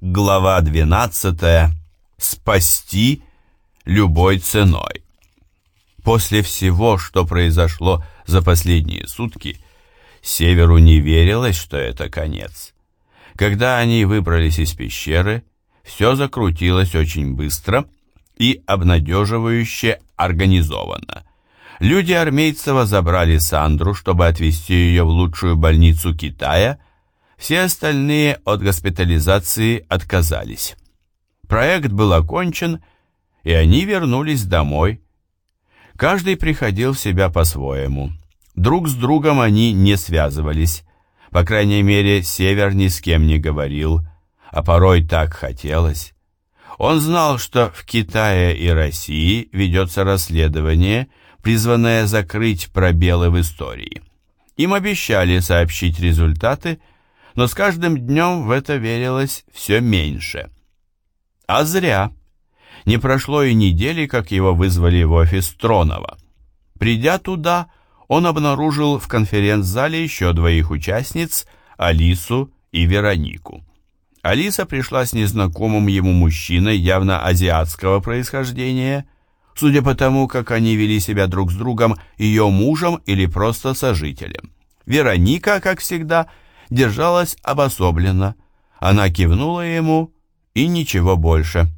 Глава 12. Спасти любой ценой. После всего, что произошло за последние сутки, Северу не верилось, что это конец. Когда они выбрались из пещеры, все закрутилось очень быстро и обнадеживающе организованно. Люди Армейцева забрали Сандру, чтобы отвезти ее в лучшую больницу Китая – все остальные от госпитализации отказались. Проект был окончен, и они вернулись домой. Каждый приходил в себя по-своему. Друг с другом они не связывались. По крайней мере, Север ни с кем не говорил, а порой так хотелось. Он знал, что в Китае и России ведется расследование, призванное закрыть пробелы в истории. Им обещали сообщить результаты, но с каждым днем в это верилось все меньше. А зря. Не прошло и недели, как его вызвали в офис Тронова. Придя туда, он обнаружил в конференц-зале еще двоих участниц, Алису и Веронику. Алиса пришла с незнакомым ему мужчиной явно азиатского происхождения, судя по тому, как они вели себя друг с другом, ее мужем или просто сожителем. Вероника, как всегда, держалась обособленно. Она кивнула ему и ничего больше.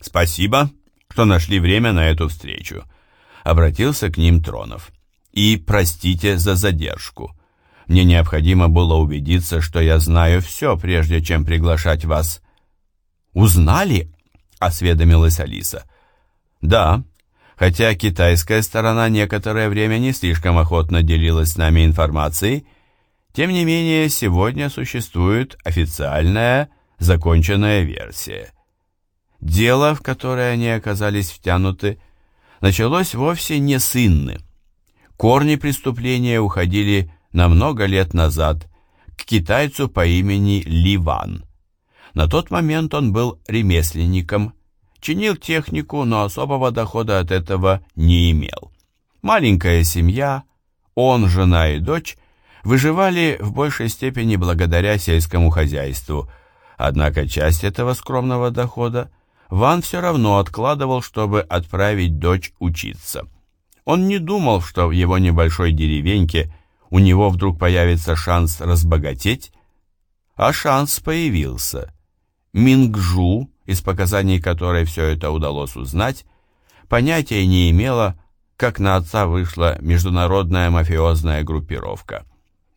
«Спасибо, что нашли время на эту встречу», — обратился к ним Тронов. «И простите за задержку. Мне необходимо было убедиться, что я знаю все, прежде чем приглашать вас». «Узнали?» — осведомилась Алиса. «Да, хотя китайская сторона некоторое время не слишком охотно делилась с нами информацией, тем не менее, сегодня существует официальная, законченная версия. Дело, в которое они оказались втянуты, началось вовсе не с Инны. Корни преступления уходили на много лет назад к китайцу по имени Ливан. На тот момент он был ремесленником, чинил технику, но особого дохода от этого не имел. Маленькая семья, он, жена и дочь выживали в большей степени благодаря сельскому хозяйству, однако часть этого скромного дохода Ван все равно откладывал, чтобы отправить дочь учиться. Он не думал, что в его небольшой деревеньке у него вдруг появится шанс разбогатеть, а шанс появился. Мингжу, из показаний которой все это удалось узнать, понятия не имела, как на отца вышла международная мафиозная группировка.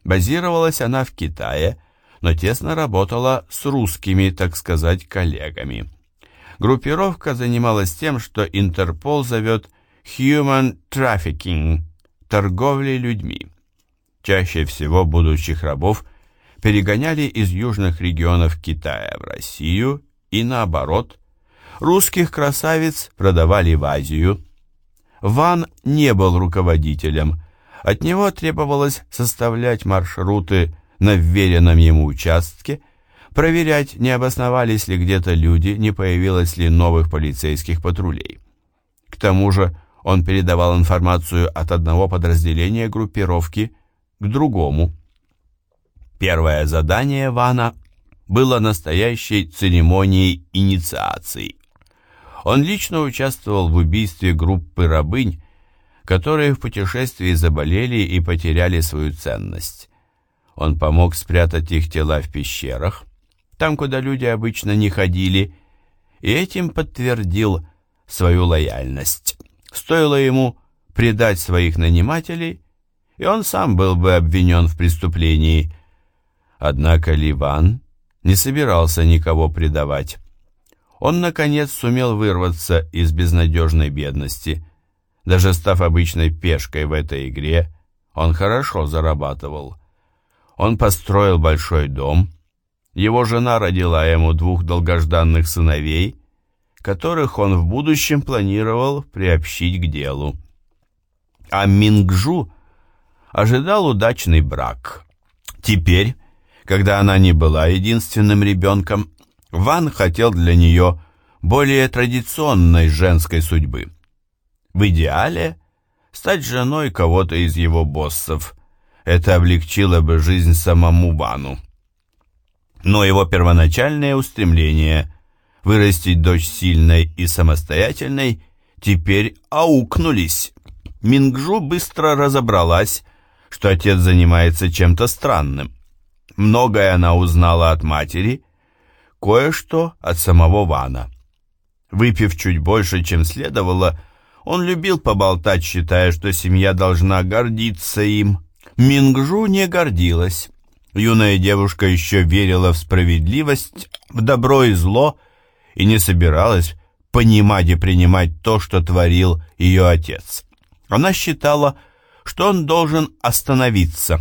Базировалась она в Китае, но тесно работала с русскими, так сказать, коллегами. Группировка занималась тем, что Интерпол зовет «human trafficking» – торговлей людьми. Чаще всего будущих рабов перегоняли из южных регионов Китая в Россию и наоборот. Русских красавиц продавали в Азию. Ван не был руководителем – от него требовалось составлять маршруты на вверенном ему участке, проверять, не обосновались ли где-то люди, не появилось ли новых полицейских патрулей. К тому же он передавал информацию от одного подразделения группировки к другому. Первое задание Вана было настоящей церемонией инициации. Он лично участвовал в убийстве группы рабынь, которые в путешествии заболели и потеряли свою ценность. Он помог спрятать их тела в пещерах, там, куда люди обычно не ходили, и этим подтвердил свою лояльность. Стоило ему предать своих нанимателей, и он сам был бы обвинен в преступлении. Однако Ливан не собирался никого предавать. Он, наконец, сумел вырваться из безнадежной бедности – даже став обычной пешкой в этой игре, он хорошо зарабатывал. Он построил большой дом, его жена родила ему двух долгожданных сыновей, которых он в будущем планировал приобщить к делу. А Мингжу ожидал удачный брак. Теперь, когда она не была единственным ребенком, Ван хотел для нее более традиционной женской судьбы – в идеале стать женой кого-то из его боссов. Это облегчило бы жизнь самому Вану. Но его первоначальные устремления вырастить дочь сильной и самостоятельной теперь аукнулись. Мингжу быстро разобралась, что отец занимается чем-то странным. Многое она узнала от матери, кое-что от самого Вана. Выпив чуть больше, чем следовало, он любил поболтать, считая, что семья должна гордиться им. Мингжу не гордилась. Юная девушка еще верила в справедливость, в добро и зло, и не собиралась понимать и принимать то, что творил ее отец. Она считала, что он должен остановиться.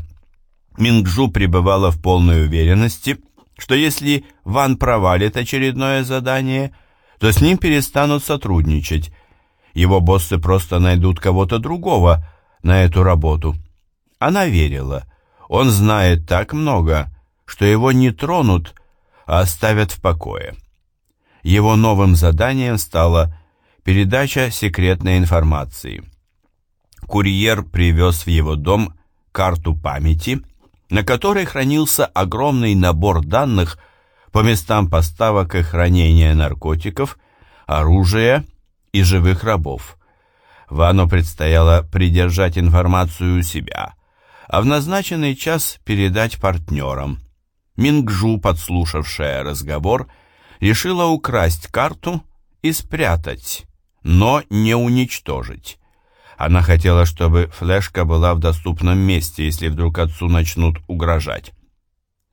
Мингжу пребывала в полной уверенности, что если Ван провалит очередное задание, то с ним перестанут сотрудничать. Его боссы просто найдут кого-то другого на эту работу. Она верила. Он знает так много, что его не тронут, а оставят в покое. Его новым заданием стала передача секретной информации. Курьер привез в его дом карту памяти, на которой хранился огромный набор данных по местам поставок и хранения наркотиков, оружия и живых рабов. Вану предстояло придержать информацию у себя, а в назначенный час передать партнерам. Мингжу, подслушавшая разговор, решила украсть карту и спрятать, но не уничтожить. Она хотела, чтобы флешка была в доступном месте, если вдруг отцу начнут угрожать.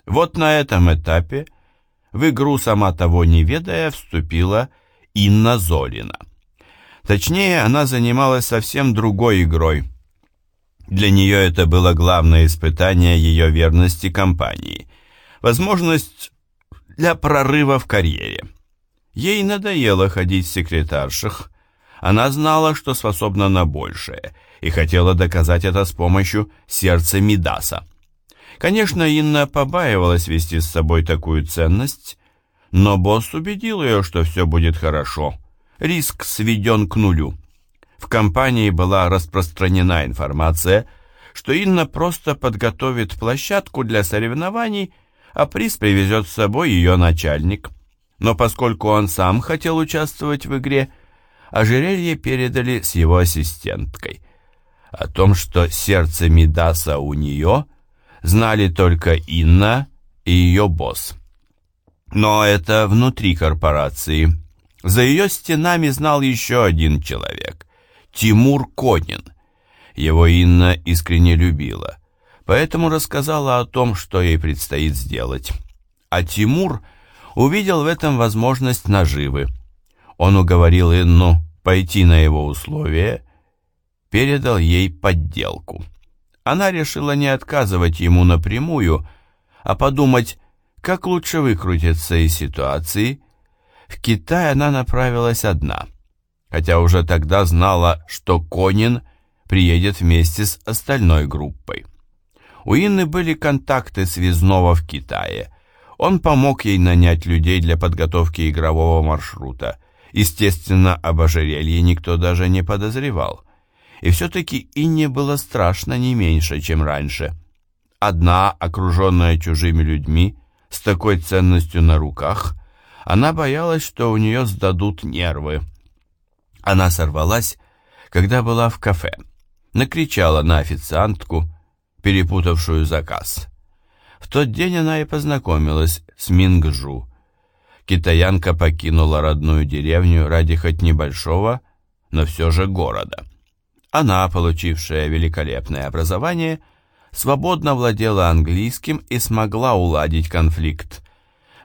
Вот на этом этапе в игру, сама того не ведая, вступила Инна Золина. Точнее, она занималась совсем другой игрой. Для нее это было главное испытание ее верности компании. Возможность для прорыва в карьере. Ей надоело ходить в секретарших. Она знала, что способна на большее, и хотела доказать это с помощью сердца Мидаса. Конечно, Инна побаивалась вести с собой такую ценность, но босс убедил ее, что все будет хорошо. Риск сведен к нулю. В компании была распространена информация, что Инна просто подготовит площадку для соревнований а приз привезет с собой ее начальник. Но поскольку он сам хотел участвовать в игре, ожерелье передали с его ассистенткой. О том, что сердце Мидаса у нее, знали только Инна и ее босс. Но это внутри корпорации. За ее стенами знал еще один человек – Тимур Конин. Его Инна искренне любила – поэтому рассказала о том, что ей предстоит сделать. А Тимур увидел в этом возможность наживы. Он уговорил Инну пойти на его условия, передал ей подделку. Она решила не отказывать ему напрямую, а подумать, как лучше выкрутиться из ситуации. В Китай она направилась одна, хотя уже тогда знала, что Конин приедет вместе с остальной группой. У Инны были контакты связного в Китае. Он помог ей нанять людей для подготовки игрового маршрута. Естественно, об ожерелье никто даже не подозревал. И все-таки Инне было страшно не меньше, чем раньше. Одна, окруженная чужими людьми, с такой ценностью на руках, она боялась, что у нее сдадут нервы. Она сорвалась, когда была в кафе. Накричала на официантку, перепутавшую заказ. В тот день она и познакомилась с Мингжу. Китаянка покинула родную деревню ради хоть небольшого, но все же города. Она, получившая великолепное образование, свободно владела английским и смогла уладить конфликт.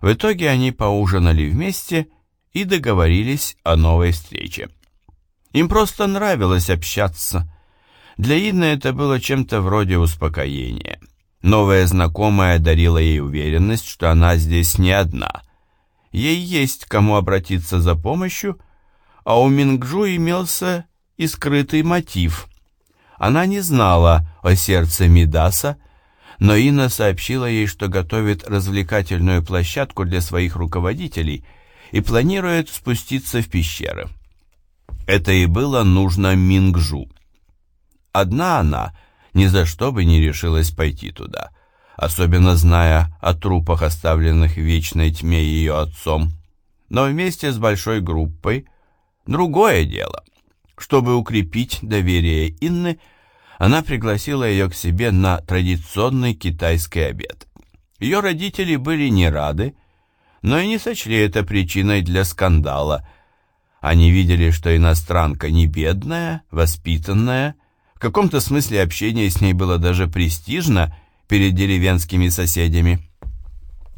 В итоге они поужинали вместе и договорились о новой встрече. Им просто нравилось общаться, для Инны это было чем-то вроде успокоения. Новая знакомая дарила ей уверенность, что она здесь не одна. Ей есть кому обратиться за помощью, а у Мингжу имелся и скрытый мотив. Она не знала о сердце Мидаса, но Инна сообщила ей, что готовит развлекательную площадку для своих руководителей и планирует спуститься в пещеры. Это и было нужно Мингжу. Одна она ни за что бы не решилась пойти туда, особенно зная о трупах, оставленных в вечной тьме ее отцом. Но вместе с большой группой другое дело. Чтобы укрепить доверие Инны, она пригласила ее к себе на традиционный китайский обед. Ее родители были не рады, но и не сочли это причиной для скандала. Они видели, что иностранка не бедная, воспитанная, в каком-то смысле общение с ней было даже престижно перед деревенскими соседями.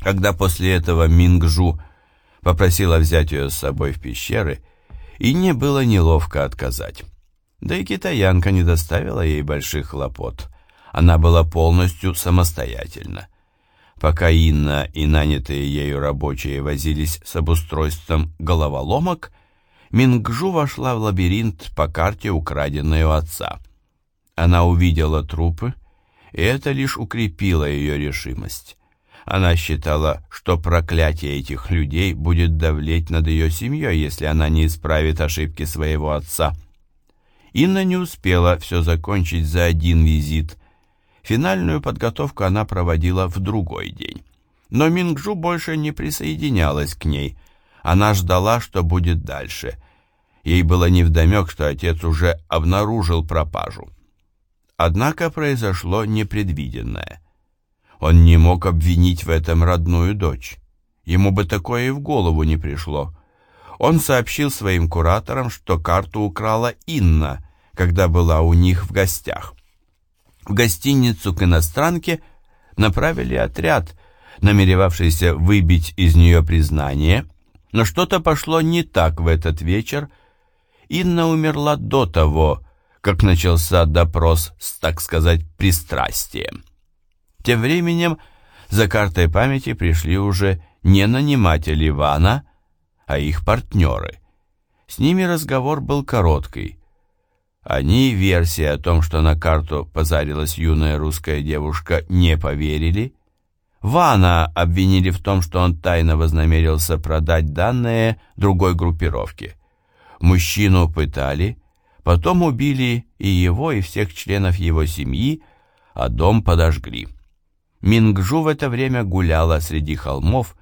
Когда после этого Мингжу попросила взять ее с собой в пещеры, и не было неловко отказать. Да и китаянка не доставила ей больших хлопот. Она была полностью самостоятельна. Пока Инна и нанятые ею рабочие возились с обустройством головоломок, Мингжу вошла в лабиринт по карте, украденной у отца. Она увидела трупы, и это лишь укрепило ее решимость. Она считала, что проклятие этих людей будет давлеть над ее семьей, если она не исправит ошибки своего отца. Инна не успела все закончить за один визит. Финальную подготовку она проводила в другой день. Но Мингжу больше не присоединялась к ней. Она ждала, что будет дальше. Ей было невдомек, что отец уже обнаружил пропажу. Однако произошло непредвиденное. Он не мог обвинить в этом родную дочь. Ему бы такое и в голову не пришло. Он сообщил своим кураторам, что карту украла Инна, когда была у них в гостях. В гостиницу к иностранке направили отряд, намеревавшийся выбить из нее признание, но что-то пошло не так в этот вечер. Инна умерла до того, как начался допрос с, так сказать, пристрастием. Тем временем за картой памяти пришли уже не наниматель Ивана, а их партнеры. С ними разговор был короткий. Они версии о том, что на карту позарилась юная русская девушка, не поверили. Вана обвинили в том, что он тайно вознамерился продать данные другой группировке. Мужчину пытали, потом убили и его, и всех членов его семьи, а дом подожгли. Мингжу в это время гуляла среди холмов,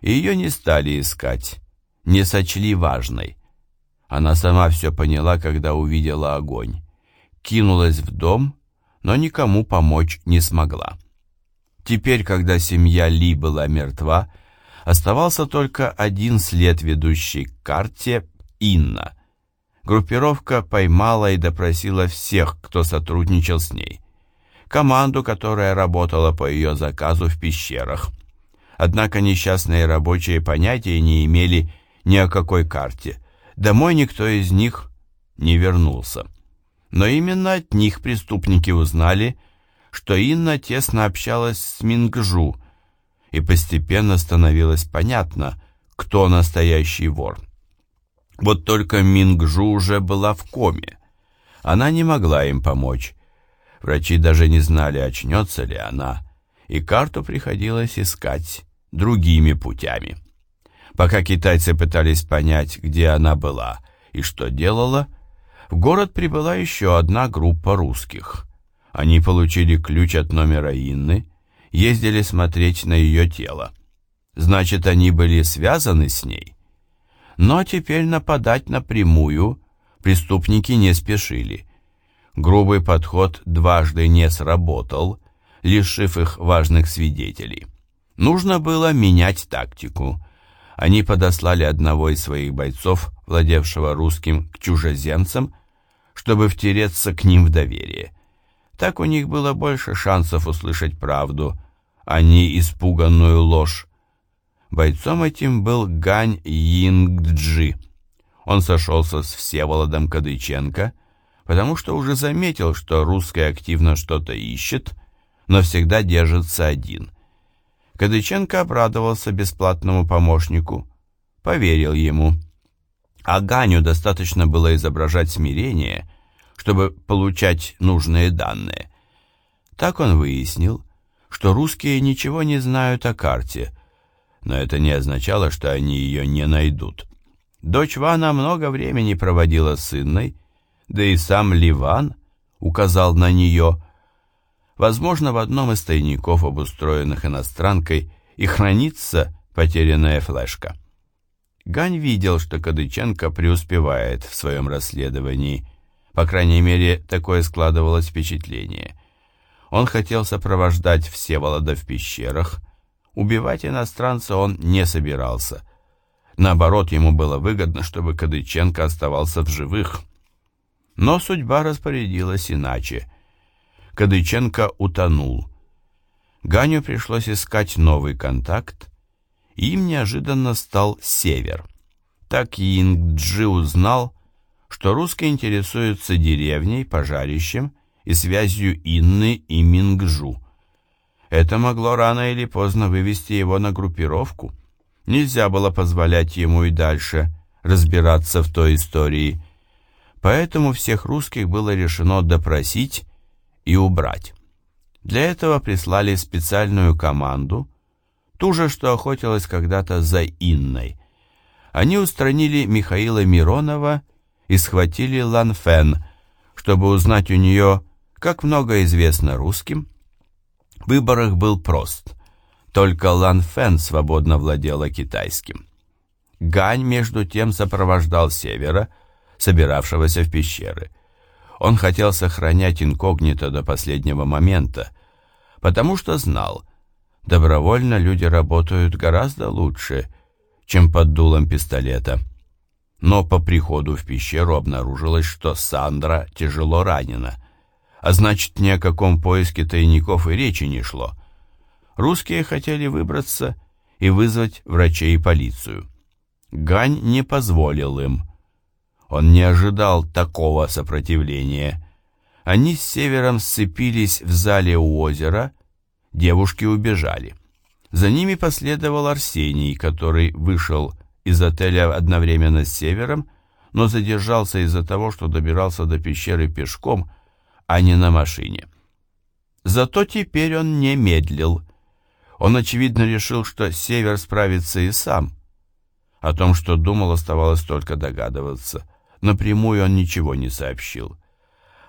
и ее не стали искать не сочли важной. Она сама все поняла, когда увидела огонь. Кинулась в дом, но никому помочь не смогла. Теперь, когда семья Ли была мертва, оставался только один след, ведущий к карте Инна. Группировка поймала и допросила всех, кто сотрудничал с ней. Команду, которая работала по ее заказу в пещерах. Однако несчастные рабочие понятия не имели ни о какой карте. Домой никто из них не вернулся. Но именно от них преступники узнали, что Инна тесно общалась с Мингжу, и постепенно становилось понятно, кто настоящий вор. Вот только Мингжу уже была в коме. Она не могла им помочь. Врачи даже не знали, очнется ли она, и карту приходилось искать другими путями. Пока китайцы пытались понять, где она была и что делала, в город прибыла еще одна группа русских. Они получили ключ от номера Инны, ездили смотреть на ее тело. Значит, они были связаны с ней. Но теперь нападать напрямую преступники не спешили. Грубый подход дважды не сработал, лишив их важных свидетелей. Нужно было менять тактику – они подослали одного из своих бойцов, владевшего русским, к чужеземцам, чтобы втереться к ним в доверие. Так у них было больше шансов услышать правду, а не испуганную ложь. Бойцом этим был Гань Йингджи. Он сошелся с Всеволодом Кадыченко, потому что уже заметил, что русский активно что-то ищет, но всегда держится один – Кадыченко обрадовался бесплатному помощнику, поверил ему. А Ганю достаточно было изображать смирение, чтобы получать нужные данные. Так он выяснил, что русские ничего не знают о карте, но это не означало, что они ее не найдут. Дочь Вана много времени проводила с Инной, да и сам Ливан указал на нее. Возможно, в одном из тайников, обустроенных иностранкой, и хранится потерянная флешка. Гань видел, что Кадыченко преуспевает в своем расследовании. По крайней мере, такое складывалось впечатление. Он хотел сопровождать Всеволода в пещерах. Убивать иностранца он не собирался. Наоборот, ему было выгодно, чтобы Кадыченко оставался в живых. Но судьба распорядилась иначе. Кадыченко утонул. Ганю пришлось искать новый контакт, им неожиданно стал Север. Так Йингджи узнал, что русские интересуются деревней, пожарищем и связью Инны и Мингжу. Это могло рано или поздно вывести его на группировку. Нельзя было позволять ему и дальше разбираться в той истории. Поэтому всех русских было решено допросить и убрать. Для этого прислали специальную команду, ту же, что охотилась когда-то за Инной. Они устранили Михаила Миронова и схватили Лан Фен, чтобы узнать у нее, как много известно русским. Выбор их был прост. Только Лан Фен свободно владела китайским. Гань, между тем, сопровождал Севера, собиравшегося в пещеры. Он хотел сохранять инкогнито до последнего момента, потому что знал – добровольно люди работают гораздо лучше, чем под дулом пистолета. Но по приходу в пещеру обнаружилось, что Сандра тяжело ранена, а значит, ни о каком поиске тайников и речи не шло. Русские хотели выбраться и вызвать врачей и полицию. Гань не позволил им. Он не ожидал такого сопротивления. Они с севером сцепились в зале у озера, девушки убежали. За ними последовал Арсений, который вышел из отеля одновременно с Севером, но задержался из-за того, что добирался до пещеры пешком, а не на машине. Зато теперь он не медлил. Он, очевидно, решил, что Север справится и сам. О том, что думал, оставалось только догадываться. Напрямую он ничего не сообщил.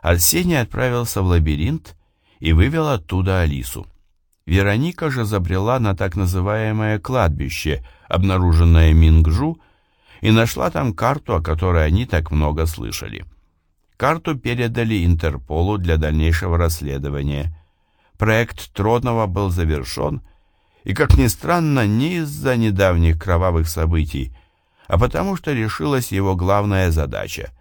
Арсений отправился в лабиринт и вывел оттуда Алису. Вероника же забрела на так называемое кладбище, обнаруженное Мингжу, и нашла там карту, о которой они так много слышали. Карту передали Интерполу для дальнейшего расследования. Проект Тронова был завершен, и, как ни странно, не из-за недавних кровавых событий, а потому что решилась его главная задача.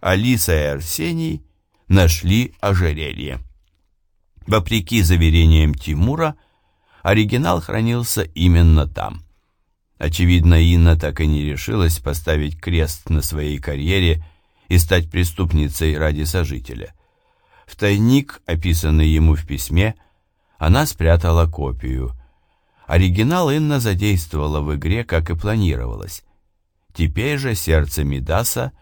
Алиса и Арсений нашли ожерелье. Вопреки заверениям Тимура, оригинал хранился именно там. Очевидно, Инна так и не решилась поставить крест на своей карьере и стать преступницей ради сожителя. В тайник, описанный ему в письме, она спрятала копию. Оригинал Инна задействовала в игре, как и планировалось. Теперь же сердце Мидаса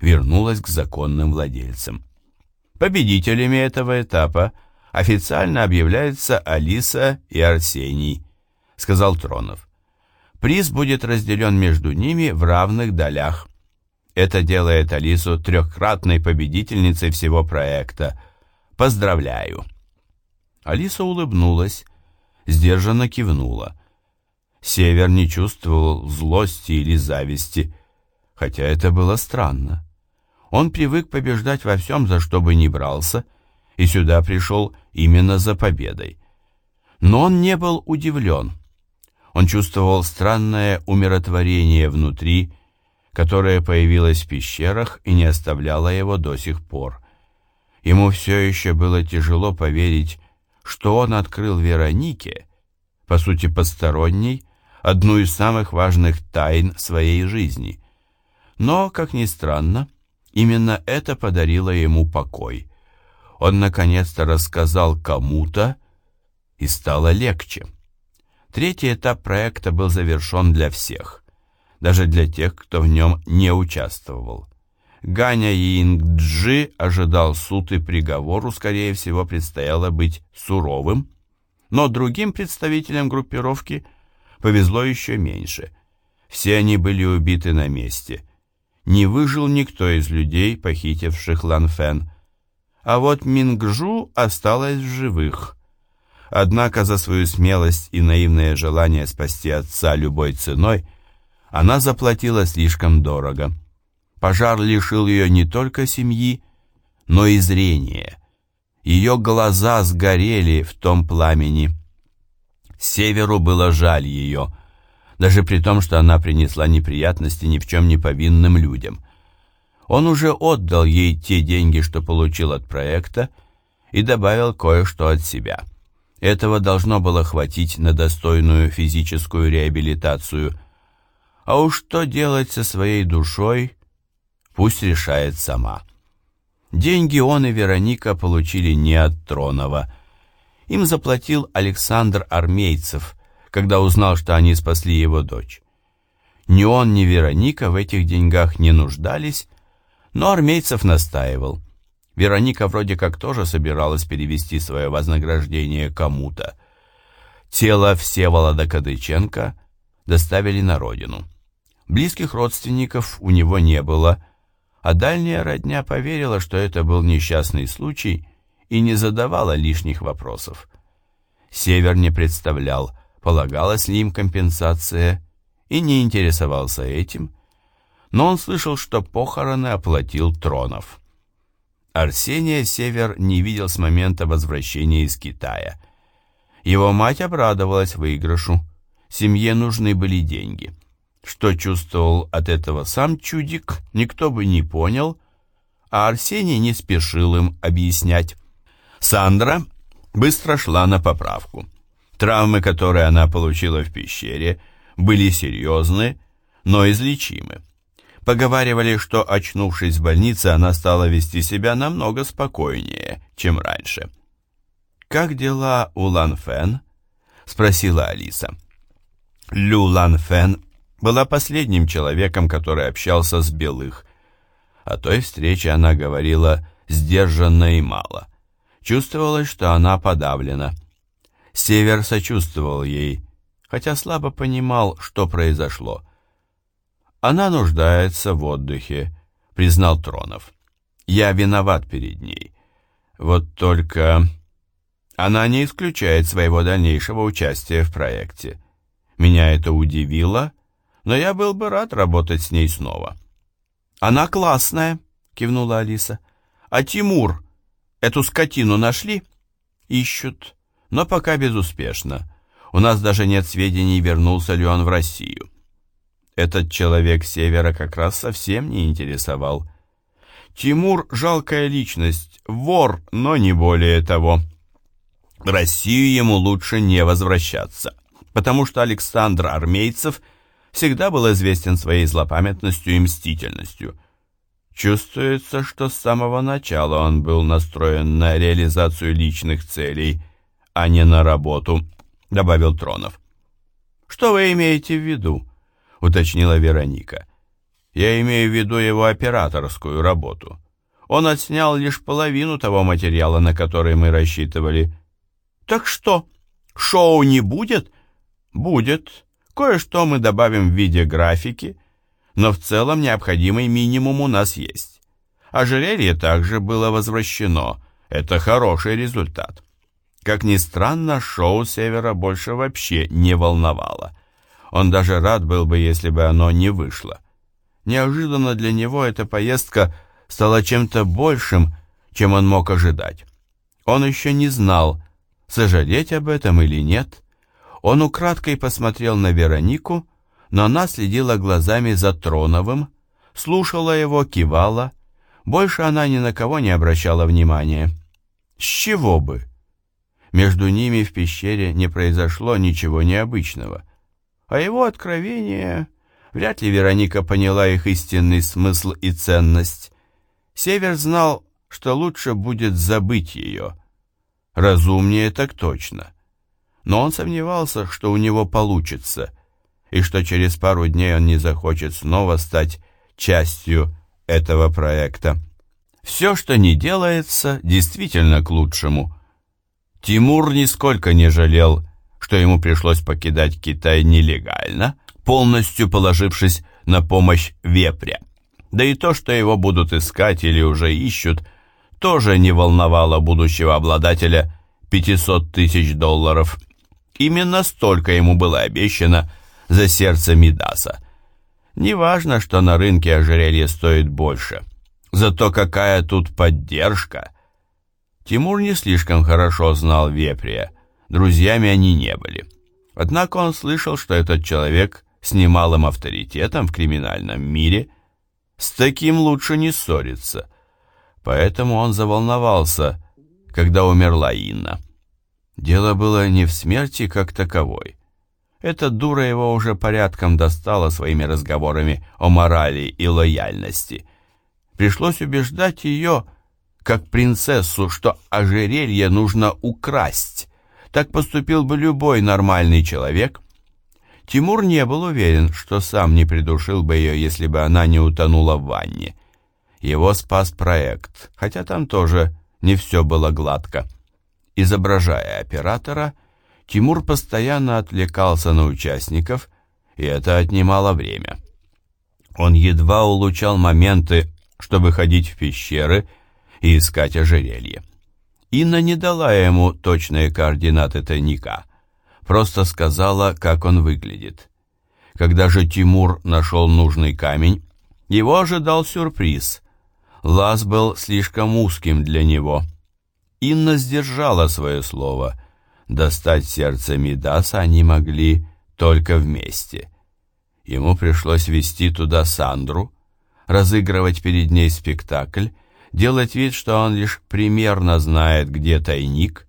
вернулось к законным владельцам. Победителями этого этапа – официально объявляется Алиса и Арсений», — сказал Тронов. «Приз будет разделен между ними в равных долях. Это делает Алису трехкратной победительницей всего проекта. Поздравляю!» Алиса улыбнулась, сдержанно кивнула. Север не чувствовал злости или зависти, хотя это было странно. Он привык побеждать во всем, за что бы ни брался — и сюда пришел именно за победой. Но он не был удивлен. Он чувствовал странное умиротворение внутри, которое появилось в пещерах и не оставляло его до сих пор. Ему все еще было тяжело поверить, что он открыл Веронике, по сути посторонней, одну из самых важных тайн своей жизни. Но, как ни странно, именно это подарило ему покой он наконец-то рассказал кому-то, и стало легче. Третий этап проекта был завершен для всех, даже для тех, кто в нем не участвовал. Ганя Ингджи ожидал суд и приговору, скорее всего, предстояло быть суровым, но другим представителям группировки повезло еще меньше. Все они были убиты на месте. Не выжил никто из людей, похитивших Лан Фен, а вот Мингжу осталась в живых. Однако за свою смелость и наивное желание спасти отца любой ценой она заплатила слишком дорого. Пожар лишил ее не только семьи, но и зрения. Ее глаза сгорели в том пламени. Северу было жаль ее, даже при том, что она принесла неприятности ни в чем не повинным людям. Он уже отдал ей те деньги, что получил от проекта, и добавил кое-что от себя. Этого должно было хватить на достойную физическую реабилитацию. А уж что делать со своей душой, пусть решает сама. Деньги он и Вероника получили не от Тронова. Им заплатил Александр Армейцев, когда узнал, что они спасли его дочь. Ни он, ни Вероника в этих деньгах не нуждались, но Армейцев настаивал. Вероника вроде как тоже собиралась перевести свое вознаграждение кому-то. Тело Всеволода Кадыченко доставили на родину. Близких родственников у него не было, а дальняя родня поверила, что это был несчастный случай и не задавала лишних вопросов. Север не представлял, полагалась ли им компенсация, и не интересовался этим, но он слышал, что похороны оплатил Тронов. Арсения Север не видел с момента возвращения из Китая. Его мать обрадовалась выигрышу, семье нужны были деньги. Что чувствовал от этого сам чудик, никто бы не понял, а Арсений не спешил им объяснять. Сандра быстро шла на поправку. Травмы, которые она получила в пещере, были серьезны, но излечимы. Поговаривали, что, очнувшись в больнице, она стала вести себя намного спокойнее, чем раньше. «Как дела у Лан Фен?» — спросила Алиса. Лю Лан Фен была последним человеком, который общался с Белых. О той встрече она говорила сдержанно и мало. Чувствовалось, что она подавлена. Север сочувствовал ей, хотя слабо понимал, что произошло. «Она нуждается в отдыхе», — признал Тронов. «Я виноват перед ней. Вот только...» Она не исключает своего дальнейшего участия в проекте. Меня это удивило, но я был бы рад работать с ней снова. «Она классная», — кивнула Алиса. «А Тимур, эту скотину нашли?» «Ищут, но пока безуспешно. У нас даже нет сведений, вернулся ли он в Россию». Этот человек севера как раз совсем не интересовал. Тимур — жалкая личность, вор, но не более того. В Россию ему лучше не возвращаться, потому что Александр Армейцев всегда был известен своей злопамятностью и мстительностью. Чувствуется, что с самого начала он был настроен на реализацию личных целей, а не на работу, добавил Тронов. Что вы имеете в виду? уточнила Вероника. Я имею в виду его операторскую работу. Он отснял лишь половину того материала, на который мы рассчитывали. Так что, шоу не будет? Будет. Кое-что мы добавим в виде графики, но в целом необходимый минимум у нас есть. Ожерелье также было возвращено. Это хороший результат. Как ни странно, шоу Севера больше вообще не волновало. Он даже рад был бы, если бы оно не вышло. Неожиданно для него эта поездка стала чем-то большим, чем он мог ожидать. Он еще не знал, сожалеть об этом или нет. Он украдкой посмотрел на Веронику, но она следила глазами за Троновым, слушала его, кивала. Больше она ни на кого не обращала внимания. С чего бы? Между ними в пещере не произошло ничего необычного. А его откровения... Вряд ли Вероника поняла их истинный смысл и ценность. Север знал, что лучше будет забыть ее. Разумнее так точно. Но он сомневался, что у него получится, и что через пару дней он не захочет снова стать частью этого проекта. Все, что не делается, действительно к лучшему. Тимур нисколько не жалел что ему пришлось покидать Китай нелегально, полностью положившись на помощь вепря. Да и то, что его будут искать или уже ищут, тоже не волновало будущего обладателя 500 тысяч долларов. Именно столько ему было обещано за сердце Мидаса. Неважно, что на рынке ожерелье стоит больше, зато какая тут поддержка. Тимур не слишком хорошо знал Веприя, друзьями они не были. Однако он слышал, что этот человек с немалым авторитетом в криминальном мире, с таким лучше не ссориться. Поэтому он заволновался, когда умерла Инна. Дело было не в смерти как таковой. Эта дура его уже порядком достала своими разговорами о морали и лояльности. Пришлось убеждать ее, как принцессу, что ожерелье нужно украсть. Так поступил бы любой нормальный человек. Тимур не был уверен, что сам не придушил бы ее, если бы она не утонула в ванне. Его спас проект, хотя там тоже не все было гладко. Изображая оператора, Тимур постоянно отвлекался на участников, и это отнимало время. Он едва улучал моменты, чтобы ходить в пещеры и искать ожерелье. Инна не дала ему точные координаты тайника, просто сказала, как он выглядит. Когда же Тимур нашел нужный камень, его ожидал сюрприз. Лаз был слишком узким для него. Инна сдержала свое слово. Достать сердце Мидаса они могли только вместе. Ему пришлось вести туда Сандру, разыгрывать перед ней спектакль, делать вид, что он лишь примерно знает, где тайник.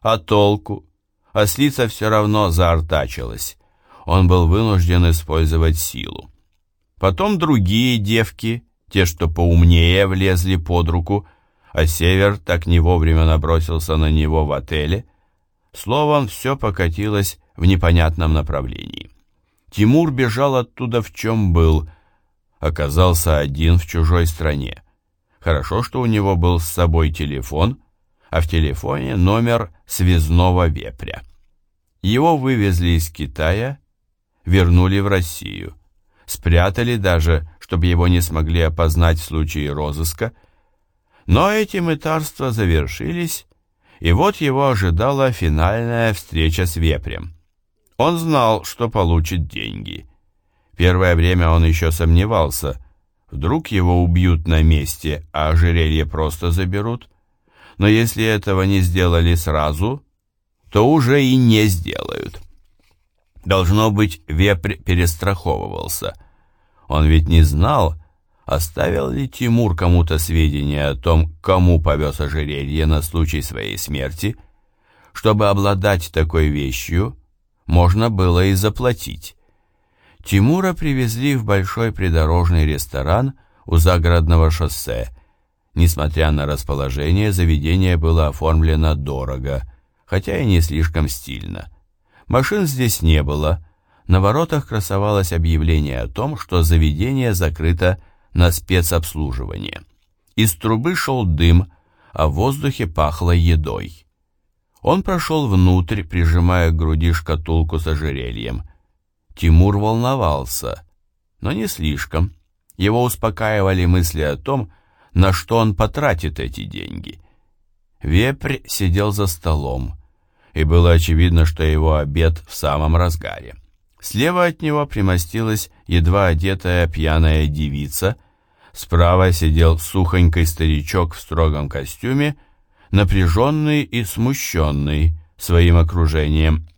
А толку? Ослица все равно заортачилась. Он был вынужден использовать силу. Потом другие девки, те, что поумнее, влезли под руку, а Север так не вовремя набросился на него в отеле. Словом, все покатилось в непонятном направлении. Тимур бежал оттуда в чем был, оказался один в чужой стране. Хорошо, что у него был с собой телефон, а в телефоне номер связного вепря. Его вывезли из Китая, вернули в Россию. Спрятали даже, чтобы его не смогли опознать в случае розыска. Но эти мытарства завершились, и вот его ожидала финальная встреча с вепрем. Он знал, что получит деньги. Первое время он еще сомневался, вдруг его убьют на месте, а ожерелье просто заберут. Но если этого не сделали сразу, то уже и не сделают. Должно быть, вепрь перестраховывался. Он ведь не знал, оставил ли Тимур кому-то сведения о том, кому повез ожерелье на случай своей смерти. Чтобы обладать такой вещью, можно было и заплатить. Тимура привезли в большой придорожный ресторан у загородного шоссе. Несмотря на расположение, заведение было оформлено дорого – хотя и не слишком стильно. Машин здесь не было. На воротах красовалось объявление о том, что заведение закрыто на спецобслуживание. Из трубы шел дым, а в воздухе пахло едой. Он прошел внутрь, прижимая к груди шкатулку с ожерельем. Тимур волновался, но не слишком. Его успокаивали мысли о том, на что он потратит эти деньги. Вепрь сидел за столом и было очевидно, что его обед в самом разгаре. Слева от него примостилась едва одетая пьяная девица, справа сидел сухонький старичок в строгом костюме, напряженный и смущенный своим окружением –